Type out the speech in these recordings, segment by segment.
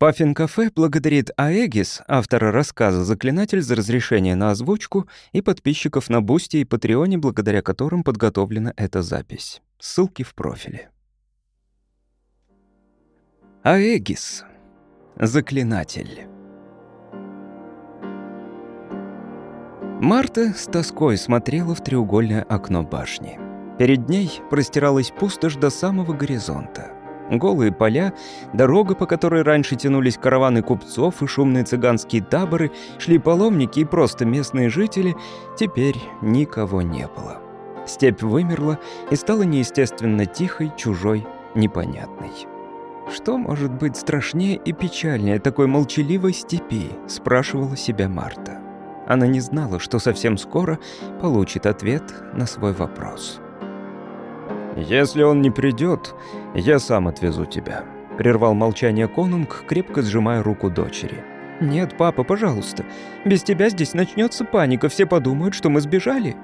Puffin Cafe благодарит Аэгис, автора рассказа «Заклинатель» за разрешение на озвучку и подписчиков на Boosty и Патреоне, благодаря которым подготовлена эта запись. Ссылки в профиле. Аэгис. Заклинатель. Марта с тоской смотрела в треугольное окно башни. Перед ней простиралась пустошь до самого горизонта. Голые поля, дорога, по которой раньше тянулись караваны купцов и шумные цыганские таборы, шли паломники и просто местные жители, теперь никого не было. Степь вымерла и стала неестественно тихой, чужой, непонятной. «Что может быть страшнее и печальнее такой молчаливой степи?» — спрашивала себя Марта. Она не знала, что совсем скоро получит ответ на свой вопрос. «Если он не придет, я сам отвезу тебя», — прервал молчание конунг, крепко сжимая руку дочери. «Нет, папа, пожалуйста. Без тебя здесь начнется паника, все подумают, что мы сбежали».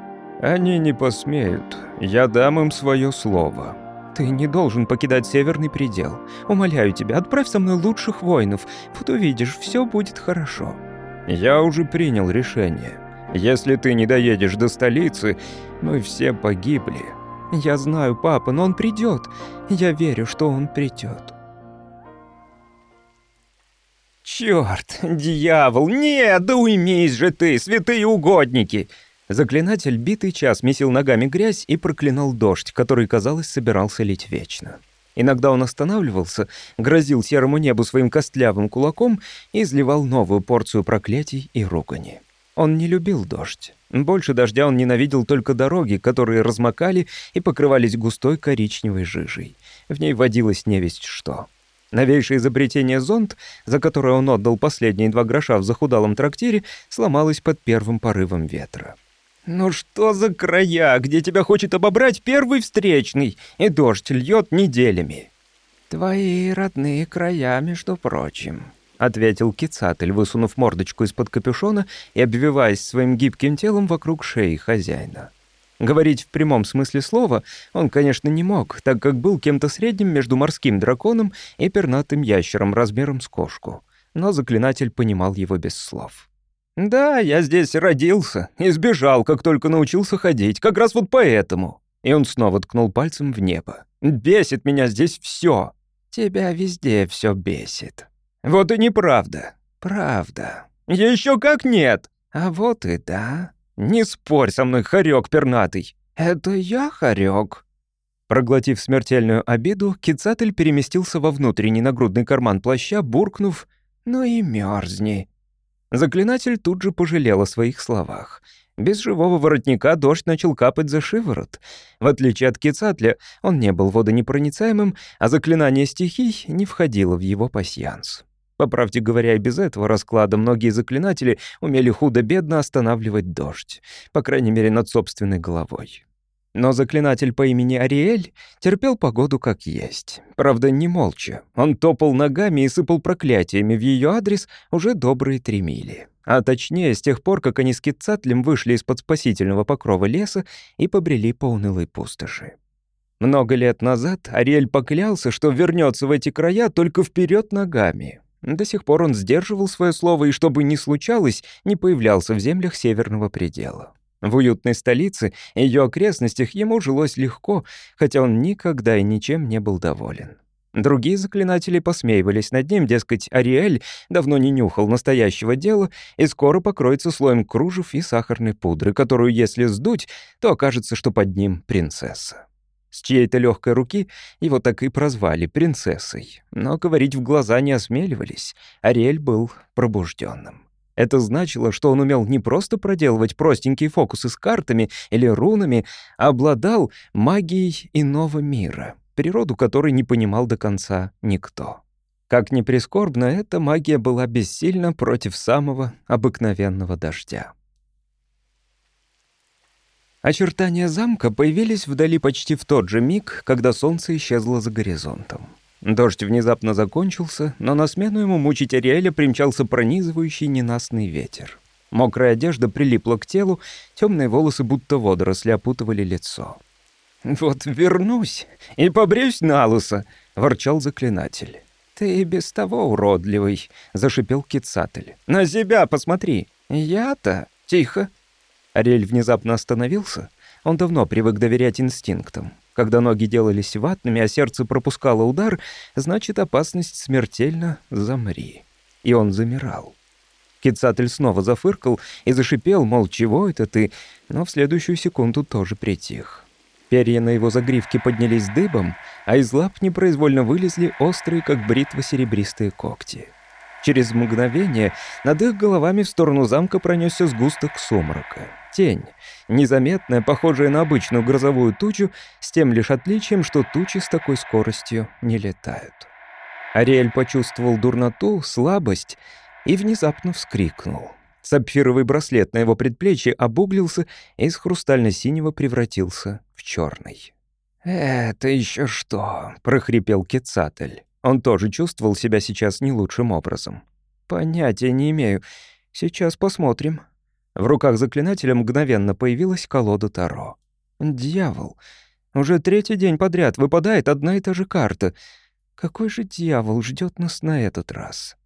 «Они не посмеют. Я дам им свое слово». «Ты не должен покидать Северный предел. Умоляю тебя, отправь со мной лучших воинов. Вот увидишь, все будет хорошо». «Я уже принял решение. Если ты не доедешь до столицы, мы все погибли». «Я знаю, папа, но он придет. Я верю, что он придет». «Черт, дьявол, нет, да уймись же ты, святые угодники!» Заклинатель битый час месил ногами грязь и проклинал дождь, который, казалось, собирался лить вечно. Иногда он останавливался, грозил серому небу своим костлявым кулаком и изливал новую порцию проклятий и ругани. Он не любил дождь. Больше дождя он ненавидел только дороги, которые размокали и покрывались густой коричневой жижей. В ней водилось невесть что. Новейшее изобретение зонт, за которое он отдал последние два гроша в захудалом трактире, сломалось под первым порывом ветра. «Ну что за края, где тебя хочет обобрать первый встречный, и дождь льет неделями?» «Твои родные края, между прочим», — ответил Кицатель, высунув мордочку из-под капюшона и обвиваясь своим гибким телом вокруг шеи хозяина. Говорить в прямом смысле слова он, конечно, не мог, так как был кем-то средним между морским драконом и пернатым ящером размером с кошку. Но заклинатель понимал его без слов. «Да, я здесь родился и сбежал, как только научился ходить, как раз вот поэтому». И он снова ткнул пальцем в небо. «Бесит меня здесь все. «Тебя везде все бесит». «Вот и неправда». «Правда». «Еще как нет». «А вот и да». «Не спорь со мной, хорек пернатый». «Это я хорек». Проглотив смертельную обиду, Кицатель переместился во внутренний нагрудный карман плаща, буркнув «Ну и мерзни». Заклинатель тут же пожалел о своих словах. Без живого воротника дождь начал капать за шиворот. В отличие от Кицатля, он не был водонепроницаемым, а заклинание стихий не входило в его пасьянс. По правде говоря, и без этого расклада многие заклинатели умели худо-бедно останавливать дождь, по крайней мере, над собственной головой. Но заклинатель по имени Ариэль терпел погоду как есть. Правда, не молча. Он топал ногами и сыпал проклятиями в ее адрес уже добрые три мили. А точнее, с тех пор, как они с Китцатлем вышли из-под спасительного покрова леса и побрели по унылой пустоши. Много лет назад Ариэль поклялся, что вернется в эти края только вперед ногами. До сих пор он сдерживал свое слово и, чтобы ни случалось, не появлялся в землях северного предела. В уютной столице и ее окрестностях ему жилось легко, хотя он никогда и ничем не был доволен. Другие заклинатели посмеивались над ним, дескать, Ариэль давно не нюхал настоящего дела и скоро покроется слоем кружев и сахарной пудры, которую, если сдуть, то окажется, что под ним принцесса. С чьей-то легкой руки его так и прозвали принцессой, но говорить в глаза не осмеливались. Ариэль был пробужденным. Это значило, что он умел не просто проделывать простенькие фокусы с картами или рунами, а обладал магией иного мира, природу которой не понимал до конца никто. Как ни прискорбно, эта магия была бессильна против самого обыкновенного дождя. Очертания замка появились вдали почти в тот же миг, когда солнце исчезло за горизонтом. Дождь внезапно закончился, но на смену ему мучить Ариэля примчался пронизывающий ненастный ветер. Мокрая одежда прилипла к телу, темные волосы будто водоросли опутывали лицо. «Вот вернусь и побреюсь на лысо», — ворчал заклинатель. «Ты и без того уродливый», — зашипел Кицатель. «На себя посмотри!» «Я-то? Тихо!» Ариэль внезапно остановился. Он давно привык доверять инстинктам. Когда ноги делались ватными, а сердце пропускало удар, значит, опасность смертельно «замри». И он замирал. Кицатель снова зафыркал и зашипел, мол, чего это ты, но в следующую секунду тоже притих. Перья на его загривке поднялись дыбом, а из лап непроизвольно вылезли острые, как бритва, серебристые когти. Через мгновение над их головами в сторону замка пронесся сгусток сумрака. Тень, незаметная, похожая на обычную грозовую тучу, с тем лишь отличием, что тучи с такой скоростью не летают. Ариэль почувствовал дурноту, слабость и внезапно вскрикнул. Сапфировый браслет на его предплечье обуглился и из хрустально-синего превратился в черный. «Это еще что?» — прохрипел Кецатель. Он тоже чувствовал себя сейчас не лучшим образом. «Понятия не имею. Сейчас посмотрим». В руках заклинателя мгновенно появилась колода Таро. «Дьявол! Уже третий день подряд выпадает одна и та же карта. Какой же дьявол ждет нас на этот раз?»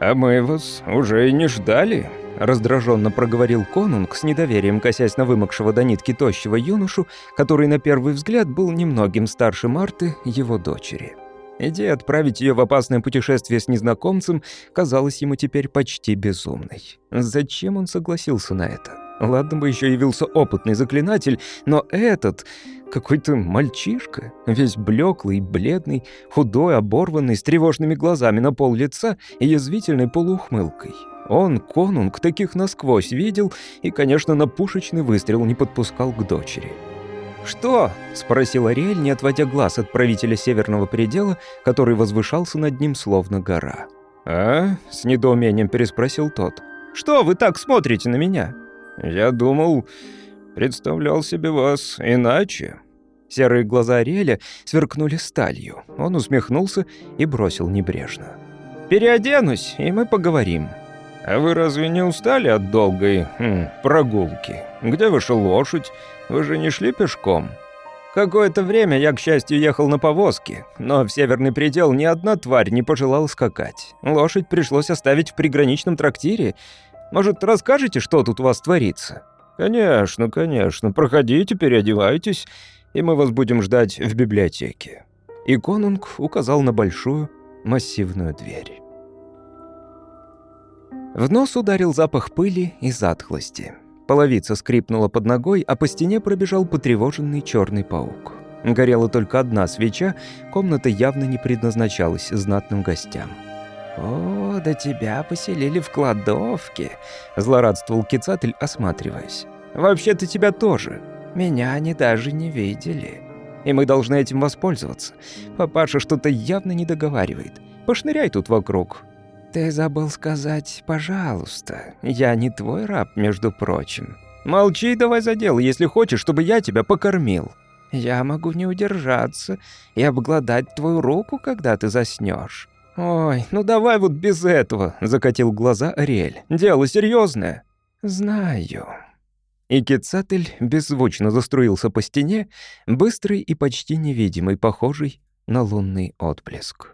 «А мы вас уже и не ждали», — раздраженно проговорил конунг, с недоверием косясь на вымокшего до нитки тощего юношу, который на первый взгляд был немногим старше Марты, его дочери. Идея отправить ее в опасное путешествие с незнакомцем казалась ему теперь почти безумной. Зачем он согласился на это? Ладно бы еще явился опытный заклинатель, но этот какой-то мальчишка, весь блеклый, бледный, худой, оборванный, с тревожными глазами на пол лица и язвительной полуухмылкой. Он, конунг, таких насквозь видел и, конечно, на пушечный выстрел не подпускал к дочери. «Что?» — спросил Ариэль, не отводя глаз от правителя Северного предела, который возвышался над ним словно гора. «А?» — с недоумением переспросил тот. «Что вы так смотрите на меня?» «Я думал, представлял себе вас иначе». Серые глаза Ариэля сверкнули сталью. Он усмехнулся и бросил небрежно. «Переоденусь, и мы поговорим». «А вы разве не устали от долгой хм, прогулки? Где ваша лошадь? Вы же не шли пешком?» Какое-то время я, к счастью, ехал на повозке, но в северный предел ни одна тварь не пожелала скакать. Лошадь пришлось оставить в приграничном трактире. Может, расскажете, что тут у вас творится?» «Конечно, конечно. Проходите, переодевайтесь и мы вас будем ждать в библиотеке». И конунг указал на большую массивную дверь. В нос ударил запах пыли и затхлости. Половица скрипнула под ногой, а по стене пробежал потревоженный черный паук. Горела только одна свеча, комната явно не предназначалась знатным гостям. «О, да тебя поселили в кладовке», — злорадствовал Кицатель, осматриваясь. «Вообще-то тебя тоже», меня они даже не видели. И мы должны этим воспользоваться. Папаша что-то явно не договаривает. Пошныряй тут вокруг. Ты забыл сказать «пожалуйста». Я не твой раб, между прочим. Молчи давай за дело, если хочешь, чтобы я тебя покормил. Я могу не удержаться и обглодать твою руку, когда ты заснешь. «Ой, ну давай вот без этого», — закатил глаза Ариэль. «Дело серьезное. «Знаю», и Кецатель беззвучно заструился по стене, быстрый и почти невидимый, похожий на лунный отблеск.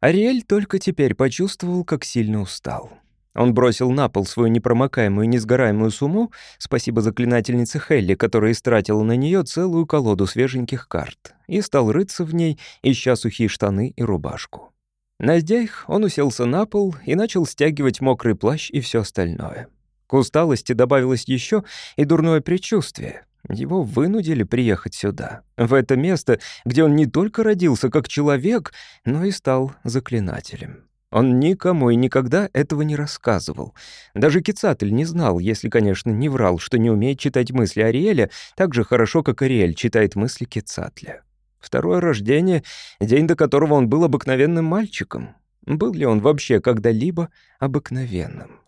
Ариэль только теперь почувствовал, как сильно устал. Он бросил на пол свою непромокаемую, несгораемую сумму, спасибо заклинательнице Хелли, которая истратила на нее целую колоду свеженьких карт, и стал рыться в ней, ища сухие штаны и рубашку. Найдя их, он уселся на пол и начал стягивать мокрый плащ и все остальное. К усталости добавилось еще и дурное предчувствие. Его вынудили приехать сюда, в это место, где он не только родился как человек, но и стал заклинателем. Он никому и никогда этого не рассказывал. Даже Кицатель не знал, если, конечно, не врал, что не умеет читать мысли Ариэля так же хорошо, как Ариэль читает мысли Кицатля. Второе рождение, день до которого он был обыкновенным мальчиком. Был ли он вообще когда-либо обыкновенным?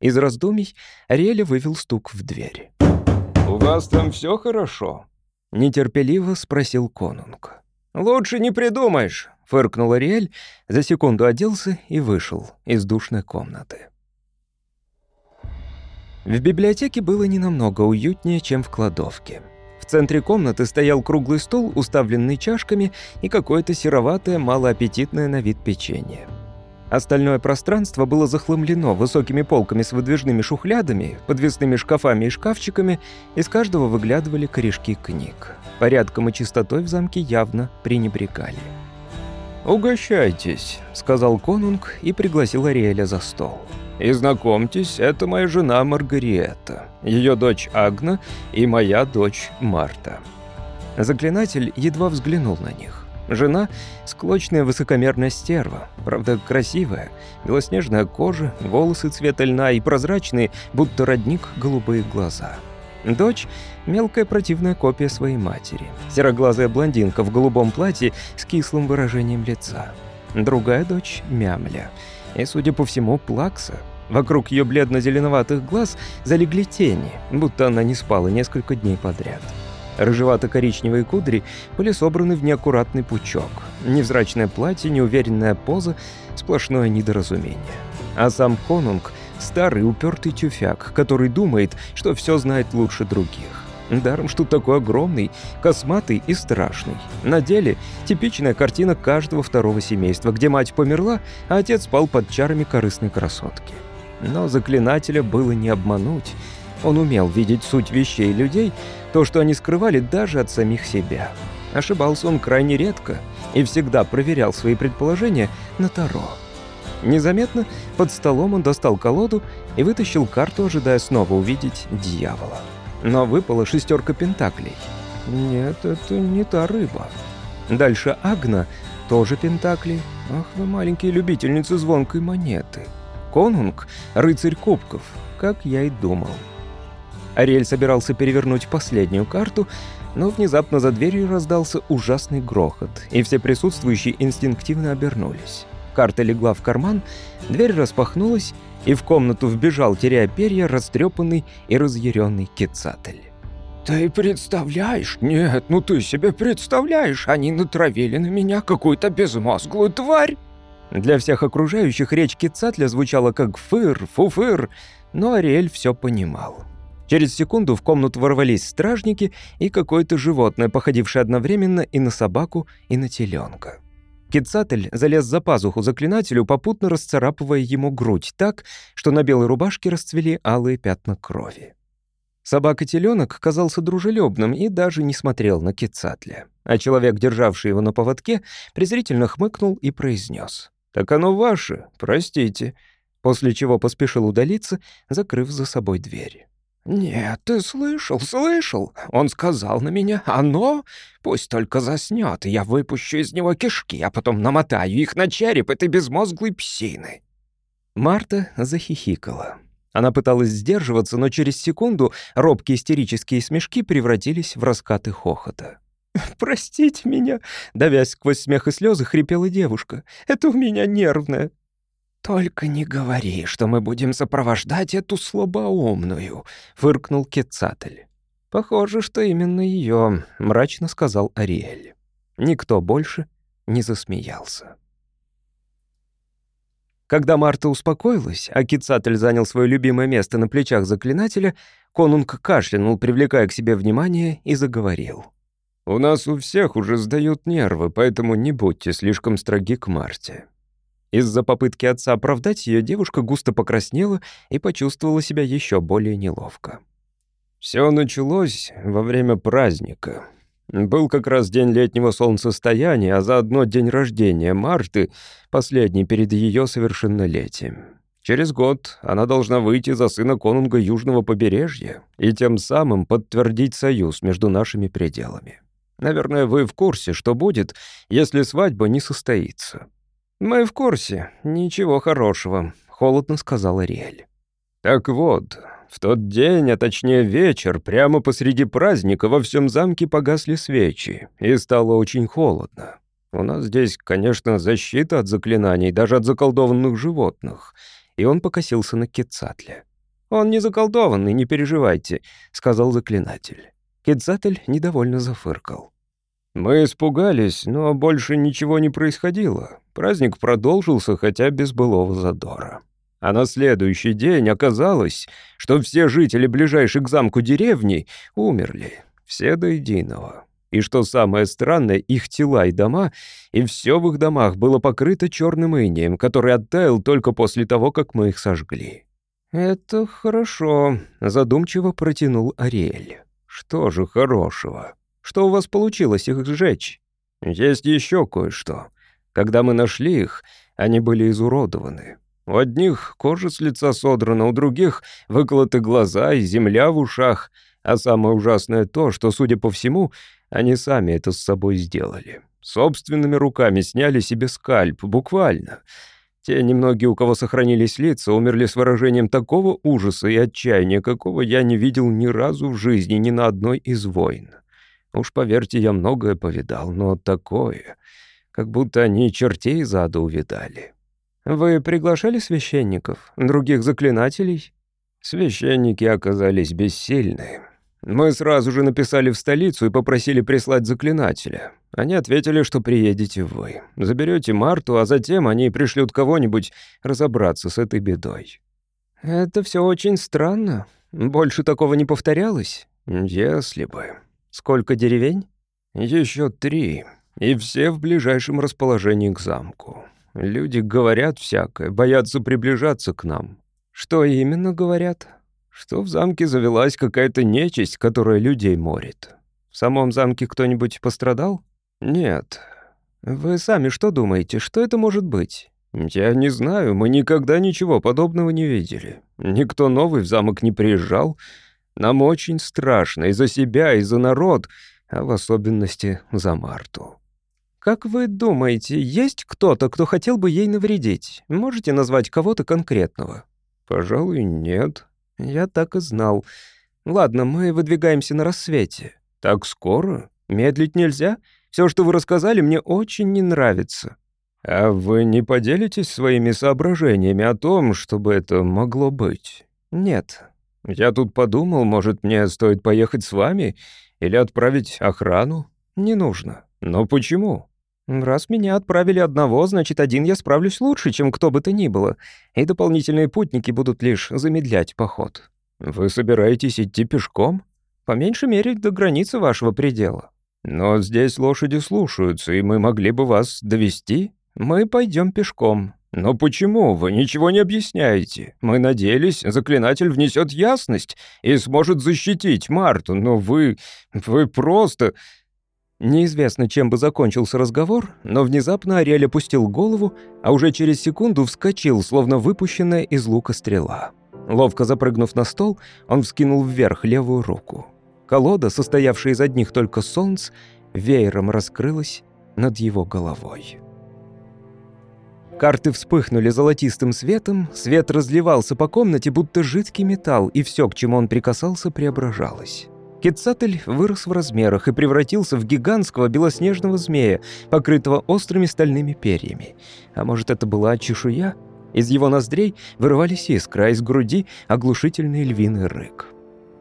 Из раздумий Ариэля вывел стук в дверь. «У вас там все хорошо?» — нетерпеливо спросил конунг. «Лучше не придумаешь», — фыркнул Ариэль, за секунду оделся и вышел из душной комнаты. В библиотеке было не намного уютнее, чем в кладовке. В центре комнаты стоял круглый стол, уставленный чашками, и какое-то сероватое, малоаппетитное на вид печенье. Остальное пространство было захламлено высокими полками с выдвижными шухлядами, подвесными шкафами и шкафчиками, из каждого выглядывали корешки книг. Порядком и чистотой в замке явно пренебрегали. «Угощайтесь», — сказал конунг и пригласил Ариэля за стол. «И знакомьтесь, это моя жена Маргариета, ее дочь Агна и моя дочь Марта». Заклинатель едва взглянул на них. Жена — склочная высокомерная стерва, правда красивая, белоснежная кожа, волосы цвета льна и прозрачные, будто родник, голубые глаза. Дочь — мелкая противная копия своей матери, сероглазая блондинка в голубом платье с кислым выражением лица. Другая дочь — Мямля, и, судя по всему, Плакса. Вокруг ее бледно-зеленоватых глаз залегли тени, будто она не спала несколько дней подряд. Рыжевато-коричневые кудри были собраны в неаккуратный пучок. Невзрачное платье, неуверенная поза, сплошное недоразумение. А сам конунг — старый упертый тюфяк, который думает, что все знает лучше других. Даром, что такой огромный, косматый и страшный. На деле типичная картина каждого второго семейства, где мать померла, а отец спал под чарами корыстной красотки. Но заклинателя было не обмануть. Он умел видеть суть вещей и людей — то, что они скрывали даже от самих себя. Ошибался он крайне редко и всегда проверял свои предположения на Таро. Незаметно под столом он достал колоду и вытащил карту, ожидая снова увидеть дьявола. Но выпала шестерка пентаклей. Нет, это не та рыба. Дальше Агна, тоже пентакли. Ах, вы маленькие любительницы звонкой монеты. Конунг, рыцарь кубков, как я и думал. Ариэль собирался перевернуть последнюю карту, но внезапно за дверью раздался ужасный грохот, и все присутствующие инстинктивно обернулись. Карта легла в карман, дверь распахнулась, и в комнату вбежал, теряя перья, растрепанный и разъяренный Кецатель. «Ты представляешь? Нет, ну ты себе представляешь, они натравили на меня какую-то безмозглую тварь!» Для всех окружающих речь Кецатля звучала как «фыр», «фуфыр», но Ариэль все понимал. Через секунду в комнату ворвались стражники и какое-то животное, походившее одновременно и на собаку, и на теленка. Кицатель залез за пазуху заклинателю, попутно расцарапывая ему грудь так, что на белой рубашке расцвели алые пятна крови. Собака-теленок казался дружелюбным и даже не смотрел на Кицатля. А человек, державший его на поводке, презрительно хмыкнул и произнес: «Так оно ваше, простите», после чего поспешил удалиться, закрыв за собой дверь. «Нет, ты слышал, слышал? Он сказал на меня, оно? Пусть только заснет, я выпущу из него кишки, а потом намотаю их на череп этой безмозглой псины». Марта захихикала. Она пыталась сдерживаться, но через секунду робкие истерические смешки превратились в раскаты хохота. «Простите меня», — давясь сквозь смех и слезы, хрипела девушка. «Это у меня нервное». «Только не говори, что мы будем сопровождать эту слабоумную», — фыркнул Кецатель. «Похоже, что именно ее», — мрачно сказал Ариэль. Никто больше не засмеялся. Когда Марта успокоилась, а Кицатель занял свое любимое место на плечах заклинателя, конунг кашлянул, привлекая к себе внимание, и заговорил. «У нас у всех уже сдают нервы, поэтому не будьте слишком строги к Марте. Из-за попытки отца оправдать ее девушка густо покраснела и почувствовала себя еще более неловко. Все началось во время праздника. Был как раз день летнего солнцестояния, а заодно день рождения Марты, последний перед ее совершеннолетием. Через год она должна выйти за сына конунга Южного побережья и тем самым подтвердить союз между нашими пределами. Наверное, вы в курсе, что будет, если свадьба не состоится. «Мы в курсе. Ничего хорошего», — холодно сказала Риэль. «Так вот, в тот день, а точнее вечер, прямо посреди праздника во всем замке погасли свечи, и стало очень холодно. У нас здесь, конечно, защита от заклинаний, даже от заколдованных животных». И он покосился на Кецатле. «Он не заколдованный, не переживайте», — сказал заклинатель. Кецатль недовольно зафыркал. Мы испугались, но больше ничего не происходило. Праздник продолжился, хотя без былого задора. А на следующий день оказалось, что все жители ближайшей к замку деревни умерли. Все до единого. И что самое странное, их тела и дома, и все в их домах было покрыто черным инеем, который оттаял только после того, как мы их сожгли. «Это хорошо», — задумчиво протянул Ариэль. «Что же хорошего? Что у вас получилось их сжечь?» «Есть еще кое-что. Когда мы нашли их, они были изуродованы. У одних кожа с лица содрана, у других выколоты глаза и земля в ушах. А самое ужасное то, что, судя по всему, они сами это с собой сделали. Собственными руками сняли себе скальп, буквально. Те немногие, у кого сохранились лица, умерли с выражением такого ужаса и отчаяния, какого я не видел ни разу в жизни ни на одной из войн. Уж поверьте, я многое повидал, но такое, как будто они чертей из ада увидали. Вы приглашали священников, других заклинателей? Священники оказались бессильны. Мы сразу же написали в столицу и попросили прислать заклинателя. Они ответили, что приедете вы. Заберете Марту, а затем они пришлют кого-нибудь разобраться с этой бедой. Это все очень странно. Больше такого не повторялось? Если бы. Сколько деревень? Еще три. И все в ближайшем расположении к замку. Люди говорят всякое, боятся приближаться к нам. Что именно говорят? что в замке завелась какая-то нечисть, которая людей морит. В самом замке кто-нибудь пострадал? Нет. Вы сами что думаете, что это может быть? Я не знаю, мы никогда ничего подобного не видели. Никто новый в замок не приезжал. Нам очень страшно и за себя, и за народ, а в особенности за Марту. Как вы думаете, есть кто-то, кто хотел бы ей навредить? Можете назвать кого-то конкретного? Пожалуй, нет. «Я так и знал. Ладно, мы выдвигаемся на рассвете». «Так скоро? Медлить нельзя? Все, что вы рассказали, мне очень не нравится». «А вы не поделитесь своими соображениями о том, чтобы это могло быть?» «Нет». «Я тут подумал, может, мне стоит поехать с вами или отправить охрану?» «Не нужно». «Но почему?» «Раз меня отправили одного, значит, один я справлюсь лучше, чем кто бы то ни было, и дополнительные путники будут лишь замедлять поход». «Вы собираетесь идти пешком?» «По меньшей мере, до границы вашего предела». «Но здесь лошади слушаются, и мы могли бы вас довести. Мы пойдем пешком». «Но почему? Вы ничего не объясняете. Мы надеялись, заклинатель внесет ясность и сможет защитить Марту, но вы... вы просто...» Неизвестно, чем бы закончился разговор, но внезапно Ариэль опустил голову, а уже через секунду вскочил, словно выпущенная из лука стрела. Ловко запрыгнув на стол, он вскинул вверх левую руку. Колода, состоявшая из одних только солнц, веером раскрылась над его головой. Карты вспыхнули золотистым светом, свет разливался по комнате, будто жидкий металл, и все, к чему он прикасался, преображалось. Кетцатль вырос в размерах и превратился в гигантского белоснежного змея, покрытого острыми стальными перьями. А может, это была чешуя? Из его ноздрей вырывались искры, а из груди — оглушительный львиный рык.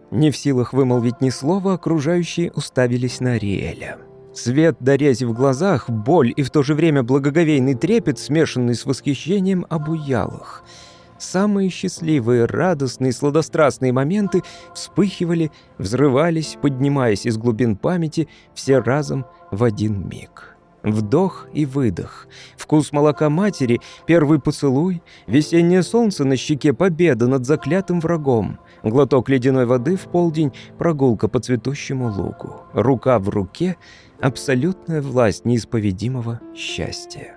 Не в силах вымолвить ни слова, окружающие уставились на Риэля. Свет дорези в глазах, боль и в то же время благоговейный трепет, смешанный с восхищением, обуял их — Самые счастливые, радостные, сладострастные моменты вспыхивали, взрывались, поднимаясь из глубин памяти все разом в один миг. Вдох и выдох, вкус молока матери, первый поцелуй, весеннее солнце на щеке, победа над заклятым врагом, глоток ледяной воды в полдень, прогулка по цветущему лугу, рука в руке, абсолютная власть неисповедимого счастья.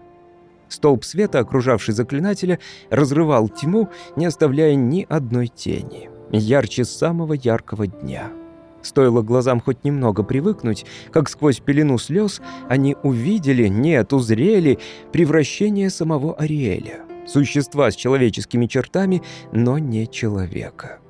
Столб света, окружавший заклинателя, разрывал тьму, не оставляя ни одной тени. Ярче самого яркого дня. Стоило глазам хоть немного привыкнуть, как сквозь пелену слез они увидели, нет, узрели превращение самого Ариэля. Существа с человеческими чертами, но не человека.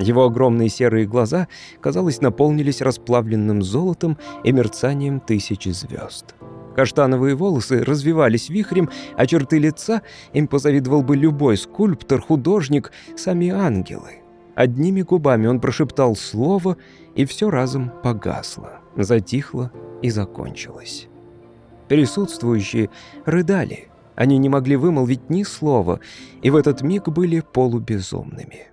Его огромные серые глаза, казалось, наполнились расплавленным золотом и мерцанием тысячи звезд. Каштановые волосы развивались вихрем, а черты лица им позавидовал бы любой скульптор, художник, сами ангелы. Одними губами он прошептал слово, и все разом погасло, затихло и закончилось. Присутствующие рыдали. Они не могли вымолвить ни слова, и в этот миг были полубезумными.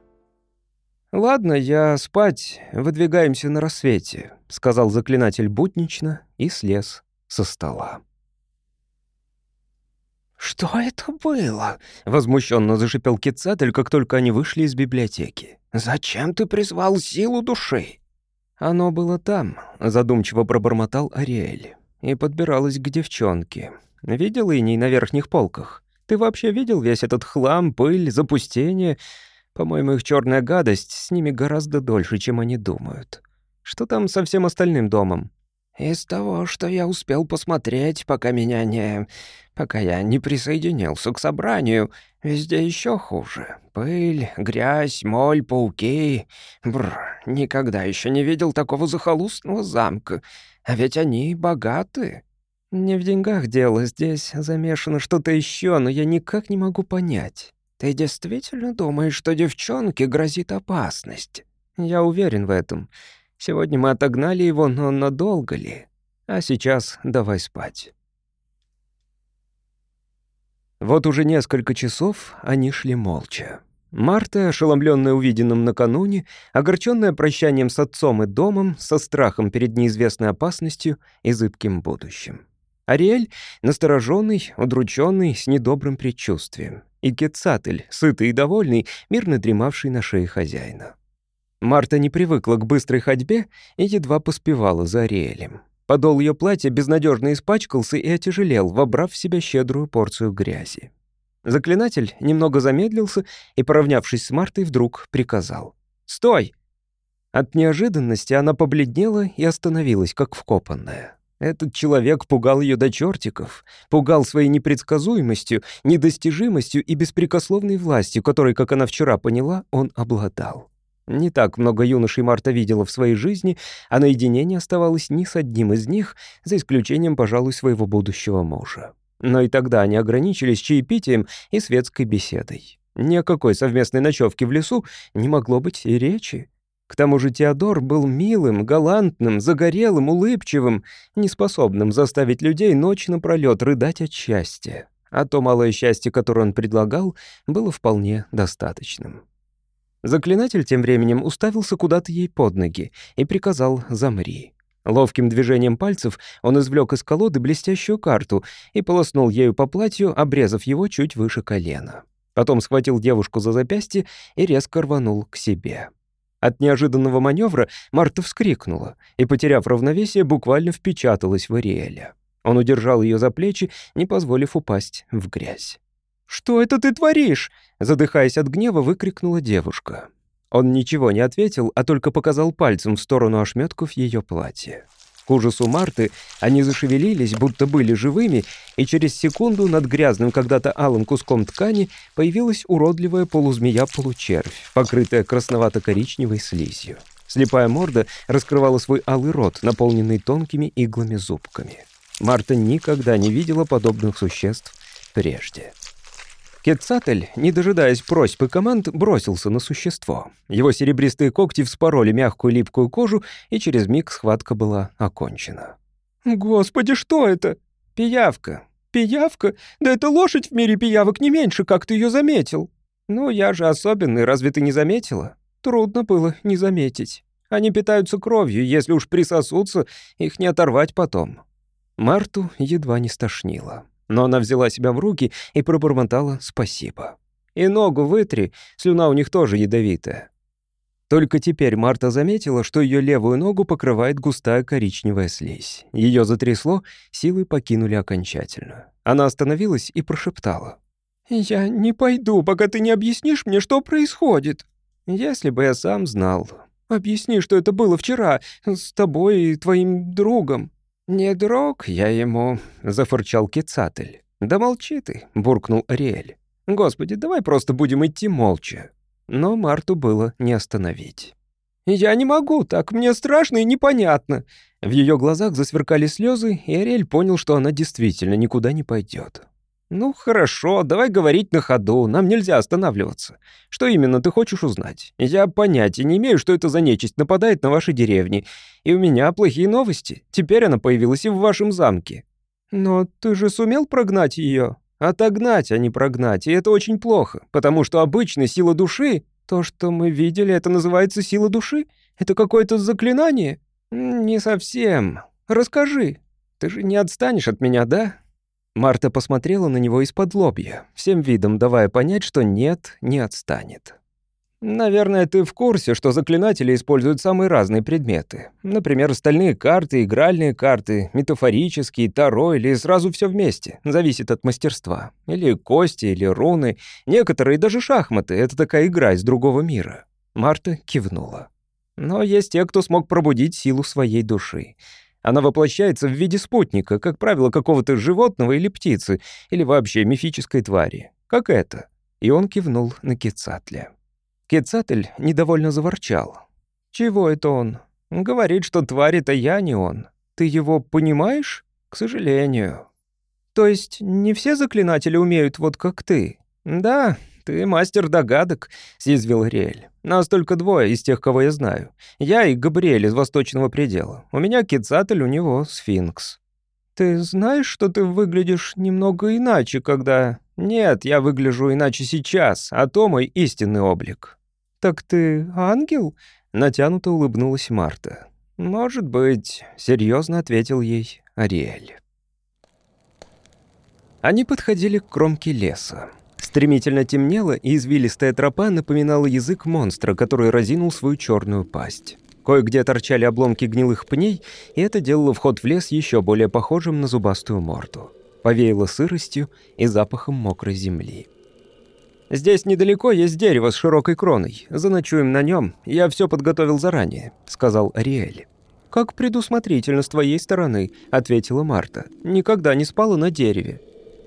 «Ладно, я спать, выдвигаемся на рассвете», — сказал заклинатель буднично и слез со стола. «Что это было?» — возмущенно зашипел Кицатель, как только они вышли из библиотеки. «Зачем ты призвал силу души?» «Оно было там», — задумчиво пробормотал Ариэль. И подбиралась к девчонке. «Видел и ней на верхних полках? Ты вообще видел весь этот хлам, пыль, запустение? По-моему, их черная гадость с ними гораздо дольше, чем они думают. Что там со всем остальным домом?» «Из того, что я успел посмотреть, пока меня не... пока я не присоединился к собранию, везде еще хуже. Пыль, грязь, моль, пауки. Бррр, никогда еще не видел такого захолустного замка. А ведь они богаты». «Не в деньгах дело, здесь замешано что-то еще, но я никак не могу понять. Ты действительно думаешь, что девчонке грозит опасность?» «Я уверен в этом». Сегодня мы отогнали его, но надолго ли? А сейчас давай спать. Вот уже несколько часов они шли молча. Марта, ошеломленная увиденным накануне, огорченная прощанием с отцом и домом, со страхом перед неизвестной опасностью и зыбким будущим. Ариэль, настороженный, удрученный, с недобрым предчувствием. И Кетцатель, сытый и довольный, мирно дремавший на шее хозяина. Марта не привыкла к быстрой ходьбе и едва поспевала за Ариэлем. Подол ее платья безнадежно испачкался и отяжелел, вобрав в себя щедрую порцию грязи. Заклинатель немного замедлился и, поравнявшись с Мартой, вдруг приказал. «Стой!» От неожиданности она побледнела и остановилась, как вкопанная. Этот человек пугал ее до чертиков, пугал своей непредсказуемостью, недостижимостью и беспрекословной властью, которой, как она вчера поняла, он обладал. Не так много юношей Марта видела в своей жизни, а наедине не оставалось ни с одним из них, за исключением, пожалуй, своего будущего мужа. Но и тогда они ограничились чаепитием и светской беседой. Ни о какой совместной ночевке в лесу не могло быть и речи. К тому же Теодор был милым, галантным, загорелым, улыбчивым, неспособным заставить людей ночь напролёт рыдать от счастья. А то малое счастье, которое он предлагал, было вполне достаточным. Заклинатель тем временем уставился куда-то ей под ноги и приказал «замри». Ловким движением пальцев он извлек из колоды блестящую карту и полоснул ею по платью, обрезав его чуть выше колена. Потом схватил девушку за запястье и резко рванул к себе. От неожиданного маневра Марта вскрикнула и, потеряв равновесие, буквально впечаталась в Ариэля. Он удержал ее за плечи, не позволив упасть в грязь. «Что это ты творишь?» Задыхаясь от гнева, выкрикнула девушка. Он ничего не ответил, а только показал пальцем в сторону ошметков ее платья. К ужасу Марты они зашевелились, будто были живыми, и через секунду над грязным когда-то алым куском ткани появилась уродливая полузмея-получервь, покрытая красновато-коричневой слизью. Слепая морда раскрывала свой алый рот, наполненный тонкими иглами-зубками. Марта никогда не видела подобных существ прежде. Кетцатель, не дожидаясь просьб и команд, бросился на существо. Его серебристые когти вспороли мягкую липкую кожу, и через миг схватка была окончена. «Господи, что это?» «Пиявка». «Пиявка? Да это лошадь в мире пиявок не меньше, как ты ее заметил». «Ну, я же особенный, разве ты не заметила?» «Трудно было не заметить. Они питаются кровью, если уж присосутся, их не оторвать потом». Марту едва не стошнило. Но она взяла себя в руки и пробормотала «спасибо». «И ногу вытри, слюна у них тоже ядовитая». Только теперь Марта заметила, что ее левую ногу покрывает густая коричневая слизь. Ее затрясло, силы покинули окончательно. Она остановилась и прошептала. «Я не пойду, пока ты не объяснишь мне, что происходит». «Если бы я сам знал». «Объясни, что это было вчера с тобой и твоим другом». «Не друг я ему», — зафырчал Кецатель. «Да молчи ты», — буркнул Ариэль. «Господи, давай просто будем идти молча». Но Марту было не остановить. «Я не могу, так мне страшно и непонятно». В ее глазах засверкали слезы, и Ариэль понял, что она действительно никуда не пойдет. «Ну, хорошо, давай говорить на ходу, нам нельзя останавливаться. Что именно ты хочешь узнать? Я понятия не имею, что это за нечисть нападает на ваши деревни. И у меня плохие новости. Теперь она появилась и в вашем замке». «Но ты же сумел прогнать ее? Отогнать, а не прогнать, и это очень плохо, потому что обычно сила души...» То, что мы видели, это называется сила души? Это какое-то заклинание?» «Не совсем. Расскажи. Ты же не отстанешь от меня, да?» Марта посмотрела на него из-под лобья, всем видом давая понять, что нет, не отстанет. Наверное, ты в курсе, что заклинатели используют самые разные предметы. Например, стальные карты, игральные карты, метафорические, таро или сразу все вместе. Зависит от мастерства. Или кости, или руны. Некоторые даже шахматы. Это такая игра из другого мира. Марта кивнула. Но есть те, кто смог пробудить силу своей души. Она воплощается в виде спутника, как правило, какого-то животного или птицы, или вообще мифической твари. Как это? И он кивнул на Кецатля. Кецатль недовольно заворчал. «Чего это он? Говорит, что тварь — это я, не он. Ты его понимаешь? К сожалению». «То есть не все заклинатели умеют вот как ты?» «Да, ты мастер догадок», — съязвил Риэль. «Нас только двое из тех, кого я знаю. Я и Габриэль из Восточного предела. У меня Кецатль, у него Сфинкс». «Ты знаешь, что ты выглядишь немного иначе, когда...» «Нет, я выгляжу иначе сейчас, а то мой истинный облик». «Так ты ангел?» — натянуто улыбнулась Марта. «Может быть», — серьезно ответил ей Ариэль. Они подходили к кромке леса. Стремительно темнело, и извилистая тропа напоминала язык монстра, который разинул свою черную пасть. Кое-где торчали обломки гнилых пней, и это делало вход в лес еще более похожим на зубастую морду. Повеяло сыростью и запахом мокрой земли. «Здесь недалеко есть дерево с широкой кроной. Заночуем на нем. Я все подготовил заранее», — сказал Ариэль. «Как предусмотрительно с твоей стороны», — ответила Марта. «Никогда не спала на дереве».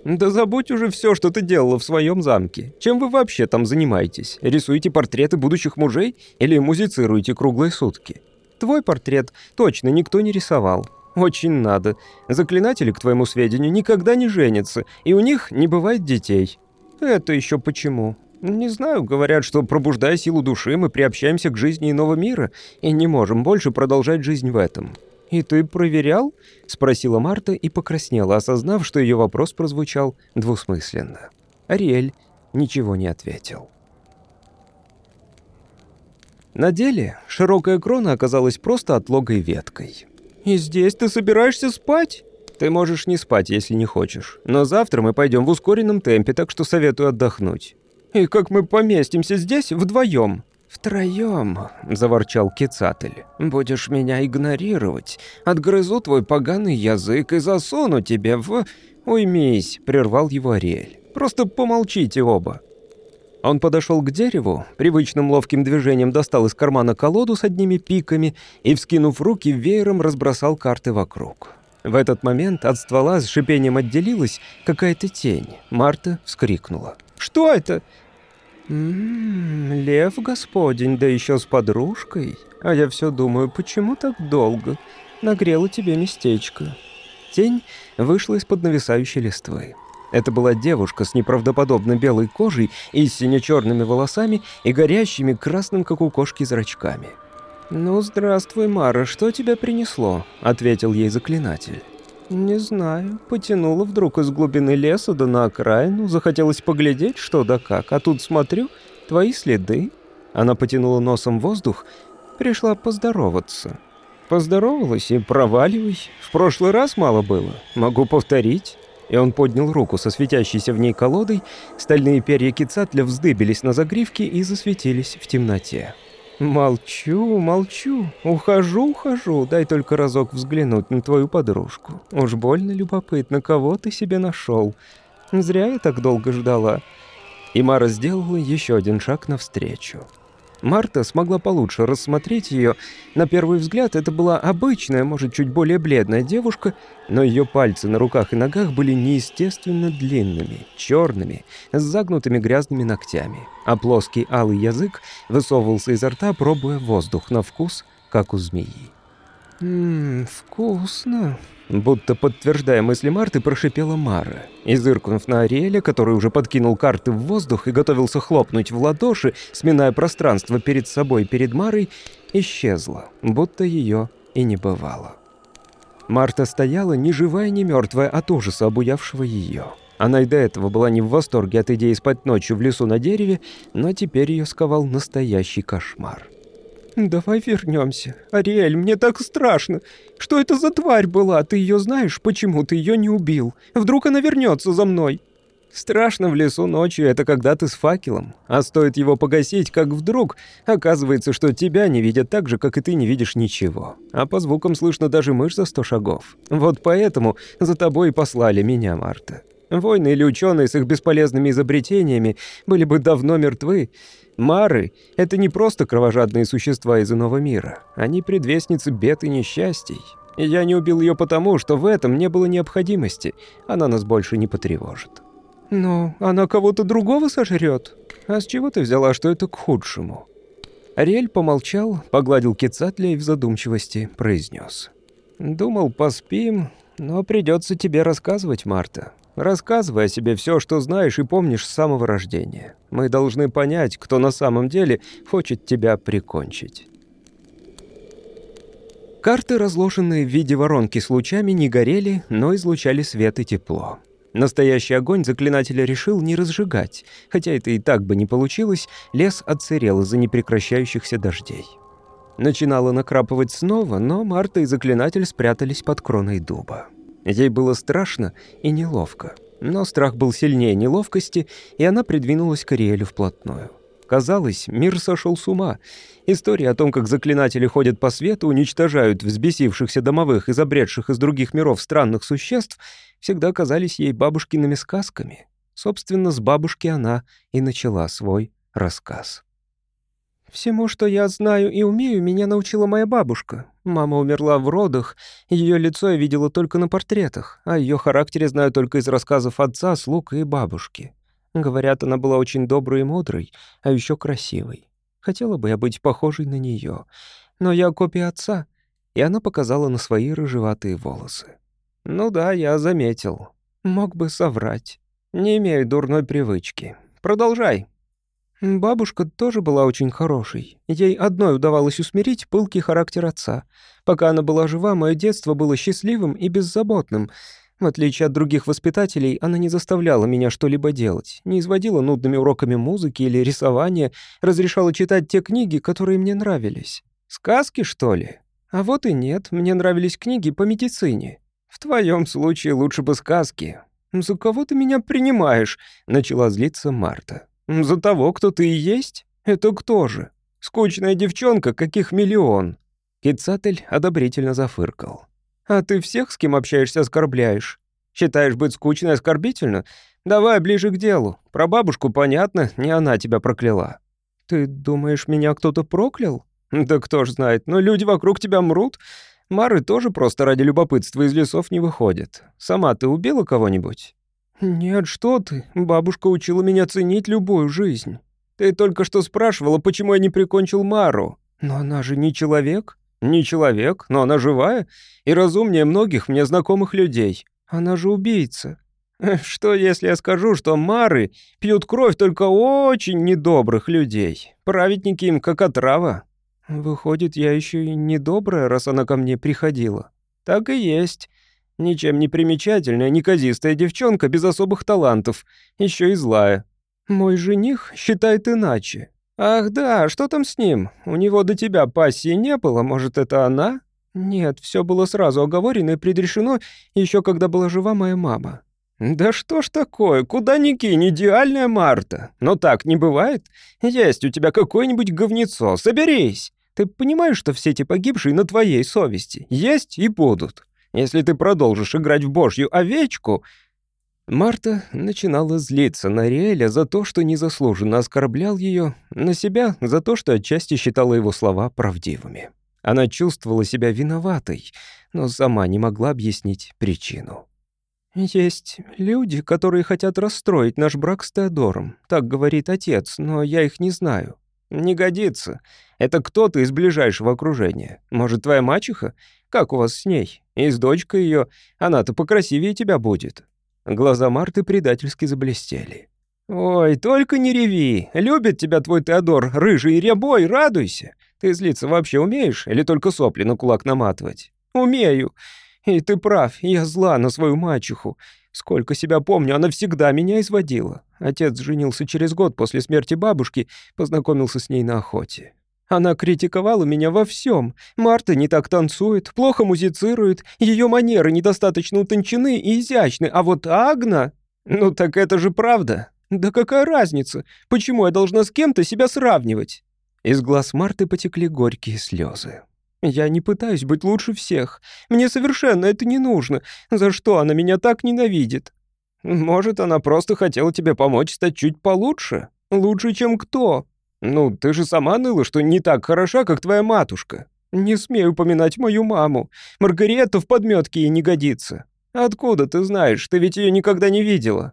«Да забудь уже все, что ты делала в своем замке. Чем вы вообще там занимаетесь? Рисуете портреты будущих мужей или музицируете круглые сутки?» «Твой портрет точно никто не рисовал. Очень надо. Заклинатели, к твоему сведению, никогда не женятся, и у них не бывает детей. «Это еще почему?» «Не знаю, говорят, что, пробуждая силу души, мы приобщаемся к жизни иного мира и не можем больше продолжать жизнь в этом». «И ты проверял?» — спросила Марта и покраснела, осознав, что ее вопрос прозвучал двусмысленно. Ариэль ничего не ответил. На деле широкая крона оказалась просто отлогой веткой. «И здесь ты собираешься спать?» Ты можешь не спать, если не хочешь. Но завтра мы пойдем в ускоренном темпе, так что советую отдохнуть. И как мы поместимся здесь вдвоем? «Втроем», — заворчал Кецатель. «Будешь меня игнорировать. Отгрызу твой поганый язык и засуну тебе в...» «Уймись», — прервал его Ариэль. «Просто помолчите оба». Он подошел к дереву, привычным ловким движением достал из кармана колоду с одними пиками и, вскинув руки, веером разбросал карты вокруг. В этот момент от ствола с шипением отделилась какая-то тень. Марта вскрикнула. «Что это?» «М -м, «Лев господень, да еще с подружкой. А я все думаю, почему так долго? Нагрела тебе местечко». Тень вышла из-под нависающей листвы. Это была девушка с неправдоподобно белой кожей и сине-черными волосами и горящими красным, как у кошки, зрачками. «Ну, здравствуй, Мара, что тебя принесло?» — ответил ей заклинатель. «Не знаю. Потянула вдруг из глубины леса да на окраину. Захотелось поглядеть, что да как. А тут смотрю, твои следы». Она потянула носом воздух. Пришла поздороваться. «Поздоровалась и проваливай. В прошлый раз мало было. Могу повторить». И он поднял руку со светящейся в ней колодой. Стальные перья кицатля вздыбились на загривке и засветились в темноте. «Молчу, молчу. Ухожу, ухожу. Дай только разок взглянуть на твою подружку. Уж больно любопытно, кого ты себе нашел. Зря я так долго ждала». И Мара сделала еще один шаг навстречу. Марта смогла получше рассмотреть ее. На первый взгляд это была обычная, может, чуть более бледная девушка, но ее пальцы на руках и ногах были неестественно длинными, черными, с загнутыми грязными ногтями, а плоский алый язык высовывался изо рта, пробуя воздух на вкус, как у змеи. «Ммм, вкусно», Будто подтверждая мысли Марты, прошипела Мара. И зыркнув на Ариэля, который уже подкинул карты в воздух и готовился хлопнуть в ладоши, сминая пространство перед собой и перед Марой, исчезла, будто ее и не бывало. Марта стояла ни живая, ни мертвая от ужаса, обуявшего ее. Она и до этого была не в восторге от идеи спать ночью в лесу на дереве, но теперь ее сковал настоящий кошмар. «Давай вернемся. Ариэль, мне так страшно. Что это за тварь была? Ты ее знаешь? Почему ты ее не убил? Вдруг она вернется за мной?» Страшно в лесу ночью — это когда ты с факелом. А стоит его погасить, как вдруг оказывается, что тебя не видят так же, как и ты не видишь ничего. А по звукам слышно даже мышь за сто шагов. Вот поэтому за тобой и послали меня, Марта. Войны или ученые с их бесполезными изобретениями были бы давно мертвы. Мары — это не просто кровожадные существа из иного мира. Они предвестницы бед и несчастий. Я не убил ее потому, что в этом не было необходимости. Она нас больше не потревожит. «Но она кого-то другого сожрет. А с чего ты взяла, что это к худшему?» Ариэль помолчал, погладил Кецатля и в задумчивости произнес. «Думал, поспим, но придется тебе рассказывать, Марта. Рассказывай о себе все, что знаешь и помнишь с самого рождения. Мы должны понять, кто на самом деле хочет тебя прикончить». Карты, разложенные в виде воронки с лучами, не горели, но излучали свет и тепло. Настоящий огонь заклинателя решил не разжигать, хотя это и так бы не получилось, лес отсырел из-за непрекращающихся дождей. Начинало накрапывать снова, но Марта и заклинатель спрятались под кроной дуба. Ей было страшно и неловко, но страх был сильнее неловкости, и она придвинулась к Ариэлю вплотную. Казалось, мир сошел с ума. Истории о том, как заклинатели ходят по свету, уничтожают взбесившихся домовых и забредших из других миров странных существ, всегда казались ей бабушкиными сказками. Собственно, с бабушки она и начала свой рассказ. «Всему, что я знаю и умею, меня научила моя бабушка. Мама умерла в родах, ее лицо я видела только на портретах, а ее характере знаю только из рассказов отца, слуг и бабушки. Говорят, она была очень доброй и мудрой, а еще красивой. Хотела бы я быть похожей на нее, но я копия отца, и она показала на свои рыжеватые волосы. Ну да, я заметил. Мог бы соврать. Не имею дурной привычки. Продолжай. Бабушка тоже была очень хорошей. Ей одной удавалось усмирить пылкий характер отца. Пока она была жива, мое детство было счастливым и беззаботным — в отличие от других воспитателей, она не заставляла меня что-либо делать, не изводила нудными уроками музыки или рисования, разрешала читать те книги, которые мне нравились. Сказки, что ли? А вот и нет, мне нравились книги по медицине. В твоем случае лучше бы сказки. «За кого ты меня принимаешь?» — начала злиться Марта. «За того, кто ты и есть? Это кто же? Скучная девчонка, каких миллион?» Кицатель одобрительно зафыркал. А ты всех, с кем общаешься, оскорбляешь. Считаешь быть скучно и оскорбительно? Давай ближе к делу. Про бабушку понятно, не она тебя прокляла. Ты думаешь, меня кто-то проклял? Да кто ж знает, но люди вокруг тебя мрут. Мары тоже просто ради любопытства из лесов не выходят. Сама ты убила кого-нибудь? Нет, что ты. Бабушка учила меня ценить любую жизнь. Ты только что спрашивала, почему я не прикончил Мару. Но она же не человек. Не человек, но она живая и разумнее многих мне знакомых людей. Она же убийца. Что, если я скажу, что мары пьют кровь только очень недобрых людей? Праведники им как отрава. Выходит, я еще и недобрая, раз она ко мне приходила. Так и есть. Ничем не примечательная, неказистая девчонка без особых талантов, еще и злая. Мой жених считает иначе. «Ах да, что там с ним? У него до тебя пассии не было, может, это она?» «Нет, все было сразу оговорено и предрешено, еще когда была жива моя мама». «Да что ж такое? Куда ни кинь, идеальная Марта. Но так не бывает. Есть у тебя какое-нибудь говнецо, соберись. Ты понимаешь, что все эти погибшие на твоей совести? Есть и будут. Если ты продолжишь играть в божью овечку, Марта начинала злиться на Риэля за то, что незаслуженно оскорблял ее, на себя за то, что отчасти считала его слова правдивыми. Она чувствовала себя виноватой, но сама не могла объяснить причину. «Есть люди, которые хотят расстроить наш брак с Теодором», — так говорит отец, но я их не знаю. «Не годится. Это кто-то из ближайшего окружения. Может, твоя мачеха? Как у вас с ней? И с дочкой ее? Она-то покрасивее тебя будет. Глаза Марты предательски заблестели. «Ой, только не реви. Любит тебя твой Теодор, рыжий и рябой, радуйся. Ты злиться вообще умеешь или только сопли на кулак наматывать?» «Умею. И ты прав, я зла на свою мачеху. Сколько себя помню, она всегда меня изводила. Отец женился через год после смерти бабушки, познакомился с ней на охоте. Она критиковала меня во всем. Марта не так танцует, плохо музицирует, ее манеры недостаточно утончены и изящны, а вот Агна... Ну так это же правда. Да какая разница? Почему я должна с кем-то себя сравнивать? Из глаз Марты потекли горькие слезы. Я не пытаюсь быть лучше всех. Мне совершенно это не нужно. За что она меня так ненавидит? Может, она просто хотела тебе помочь стать чуть получше? Лучше, чем кто? Ну, ты же сама ныла, что не так хороша, как твоя матушка. Не смею упоминать мою маму. Маргарета в подметке ей не годится. Откуда ты знаешь? Ты ведь ее никогда не видела.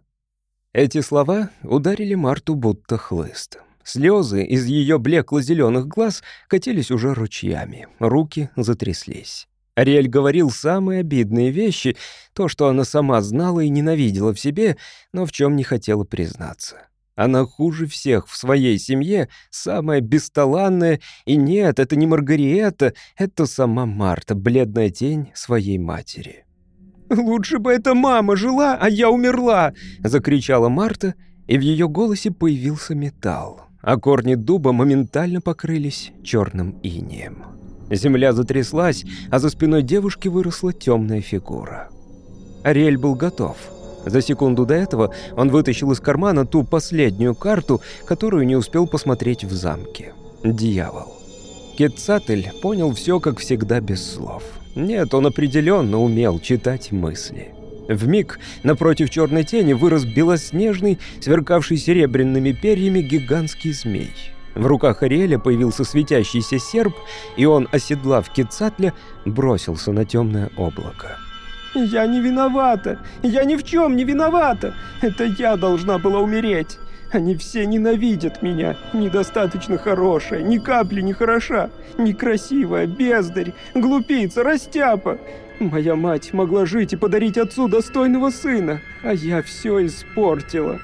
Эти слова ударили Марту будто хлыст. Слезы из ее блекло-зеленых глаз катились уже ручьями, руки затряслись. Ариэль говорил самые обидные вещи, то, что она сама знала и ненавидела в себе, но в чем не хотела признаться. Она хуже всех в своей семье, самая бесталанная, и нет, это не Маргариета, это сама Марта, бледная тень своей матери. «Лучше бы эта мама жила, а я умерла!» — закричала Марта, и в ее голосе появился металл а корни дуба моментально покрылись черным инеем. Земля затряслась, а за спиной девушки выросла темная фигура. Ариэль был готов. За секунду до этого он вытащил из кармана ту последнюю карту, которую не успел посмотреть в замке. Дьявол. Кетцатель понял все, как всегда, без слов. Нет, он определенно умел читать мысли. В миг напротив черной тени вырос белоснежный, сверкавший серебряными перьями гигантский змей. В руках Ариэля появился светящийся серп, и он, оседлав Кицатля, бросился на темное облако. «Я не виновата! Я ни в чем не виновата! Это я должна была умереть! Они все ненавидят меня! Недостаточно хорошая, ни капли не хороша, некрасивая, бездарь, глупица, растяпа! Моя мать могла жить и подарить отцу достойного сына, а я все испортила.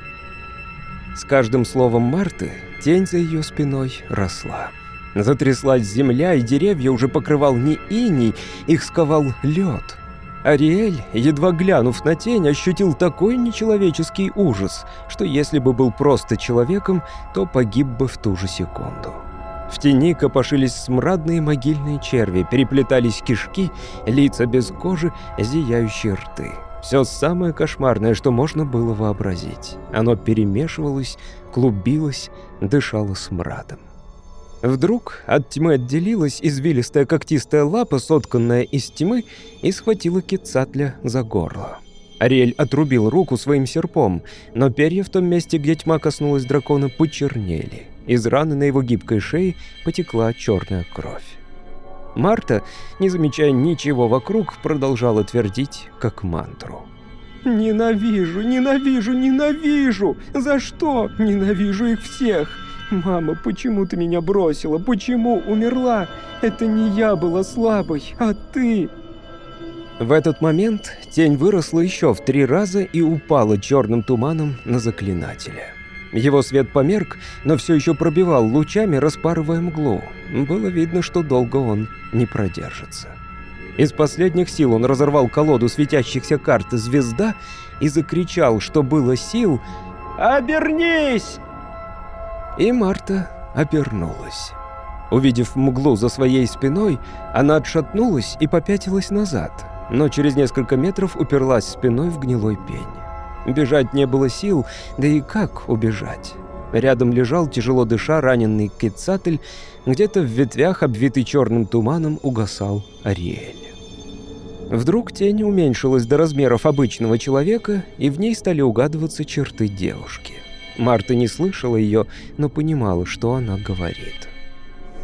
С каждым словом Марты тень за ее спиной росла. Затряслась земля, и деревья уже покрывал не иней, их сковал лед. Ариэль, едва глянув на тень, ощутил такой нечеловеческий ужас, что если бы был просто человеком, то погиб бы в ту же секунду. В тени копошились смрадные могильные черви, переплетались кишки, лица без кожи, зияющие рты. Все самое кошмарное, что можно было вообразить. Оно перемешивалось, клубилось, дышало смрадом. Вдруг от тьмы отделилась извилистая когтистая лапа, сотканная из тьмы, и схватила Кицатля за горло. Ариэль отрубил руку своим серпом, но перья в том месте, где тьма коснулась дракона, почернели. Из раны на его гибкой шее потекла черная кровь. Марта, не замечая ничего вокруг, продолжала твердить, как мантру. «Ненавижу, ненавижу, ненавижу! За что? Ненавижу их всех! Мама, почему ты меня бросила? Почему умерла? Это не я была слабой, а ты!» В этот момент тень выросла еще в три раза и упала черным туманом на заклинателя. Его свет померк, но все еще пробивал лучами, распарывая мглу. Было видно, что долго он не продержится. Из последних сил он разорвал колоду светящихся карт «Звезда» и закричал, что было сил «Обернись!» И Марта обернулась. Увидев мглу за своей спиной, она отшатнулась и попятилась назад, но через несколько метров уперлась спиной в гнилой пень. Бежать не было сил, да и как убежать? Рядом лежал, тяжело дыша, раненый Кецатель, где-то в ветвях, обвитый черным туманом, угасал Ариэль. Вдруг тень уменьшилась до размеров обычного человека, и в ней стали угадываться черты девушки. Марта не слышала ее, но понимала, что она говорит.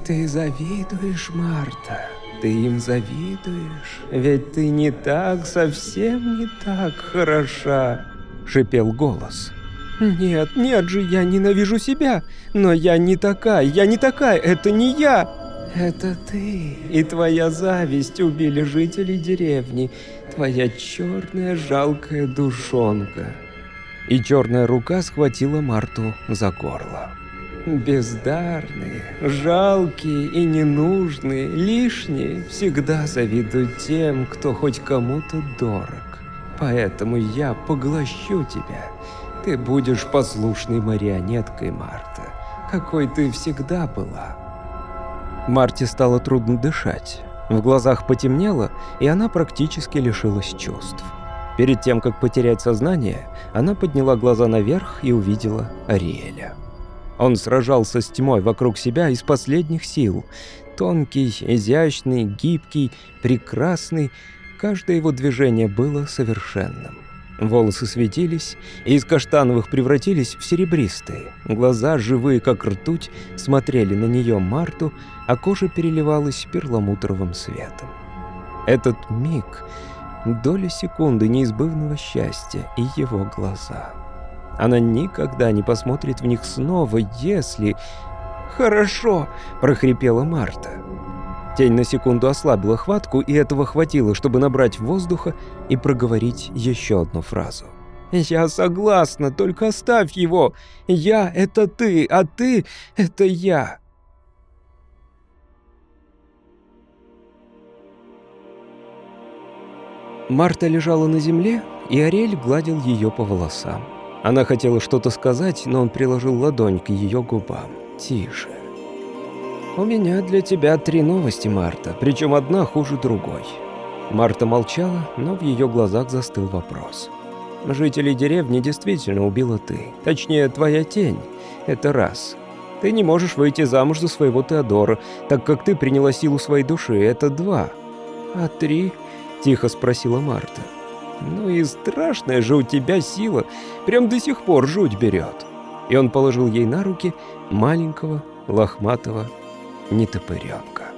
«Ты завидуешь, Марта, ты им завидуешь, ведь ты не так, совсем не так хороша шипел голос. «Нет, нет же, я ненавижу себя! Но я не такая, я не такая, это не я!» «Это ты и твоя зависть убили жителей деревни, твоя черная жалкая душонка!» И черная рука схватила Марту за горло. Бездарные, жалкие и ненужные, лишние всегда завидуют тем, кто хоть кому-то дорог. Поэтому я поглощу тебя. Ты будешь послушной марионеткой, Марта, какой ты всегда была». Марте стало трудно дышать. В глазах потемнело, и она практически лишилась чувств. Перед тем, как потерять сознание, она подняла глаза наверх и увидела Ариэля. Он сражался с тьмой вокруг себя из последних сил. Тонкий, изящный, гибкий, прекрасный. Каждое его движение было совершенным. Волосы светились, и из каштановых превратились в серебристые. Глаза, живые как ртуть, смотрели на нее Марту, а кожа переливалась перламутровым светом. Этот миг — доля секунды неизбывного счастья и его глаза. Она никогда не посмотрит в них снова, если... «Хорошо!» — прохрипела Марта. Тень на секунду ослабила хватку, и этого хватило, чтобы набрать воздуха и проговорить еще одну фразу. «Я согласна, только оставь его! Я — это ты, а ты — это я!» Марта лежала на земле, и Ариэль гладил ее по волосам. Она хотела что-то сказать, но он приложил ладонь к ее губам. «Тише». «У меня для тебя три новости, Марта, причем одна хуже другой». Марта молчала, но в ее глазах застыл вопрос. «Жителей деревни действительно убила ты. Точнее, твоя тень. Это раз. Ты не можешь выйти замуж за своего Теодора, так как ты приняла силу своей души. Это два. А три?» – тихо спросила Марта. «Ну и страшная же у тебя сила. Прям до сих пор жуть берет». И он положил ей на руки маленького, лохматого нетопыренка.